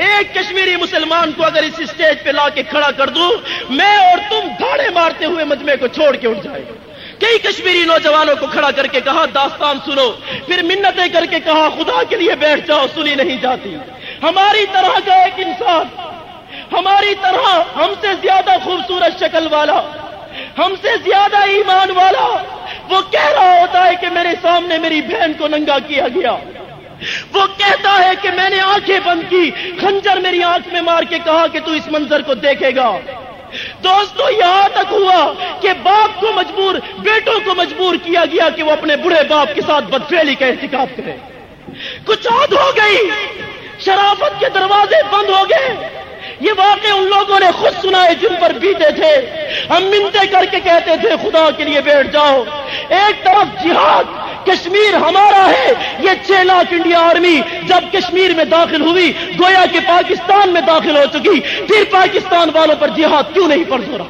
ایک کشمیری مسلمان کو اگر اس اسٹیج پہ لا کے کھڑا کر دوں، میں اور تم دھاڑے مارتے ہوئے مجمے کو چھوڑ کے اٹھ جائے۔ کئی کشمیری نوجوانوں کو کھڑا کر کے کہا، داستان سنو۔ پھر منتیں کر کے کہا، خدا کے لیے بیٹھ جاؤ، سنی نہیں جاتی۔ ہماری طرح کا ایک انسان، ہماری طرح ہم سے زیادہ خوبصورت شکل والا، ہم سے زیادہ ایمان والا، وہ کہہ رہا ہوتا ہے کہ میرے سامنے میری بہن کو ننگا کیا گیا۔ وہ کہتا ہے کہ میں نے آنکھیں بند کی، خنجر میری آنکھ میں مار کے کہا کہ تو اس منظر کو دیکھے گا۔ دوستو، یہاں تک ہوا کہ باپ کو مجبور، بیٹوں کو مجبور کیا گیا کہ وہ اپنے بڑے باپ کے ساتھ بدفیلی کا احتکاب کرے۔ کچھ عاد ہو گئی۔ شرافت کے دروازے بند ہو گئے۔ یہ واقع ان لوگوں نے خود سنائے جن پر بیتے تھے۔ ہم منتے کر کے کہتے تھے، خدا کے لیے بیٹھ جاؤ۔ ایک طرف جہاد کشمیر ہمارا ہے۔ یہ چھ لاکھ انڈیا آرمی جب کشمیر میں داخل ہوئی، گویا کہ پاکستان میں داخل ہو چکی۔ پھر پاکستان والوں پر جہاد کیوں نہیں فرض ہو رہا؟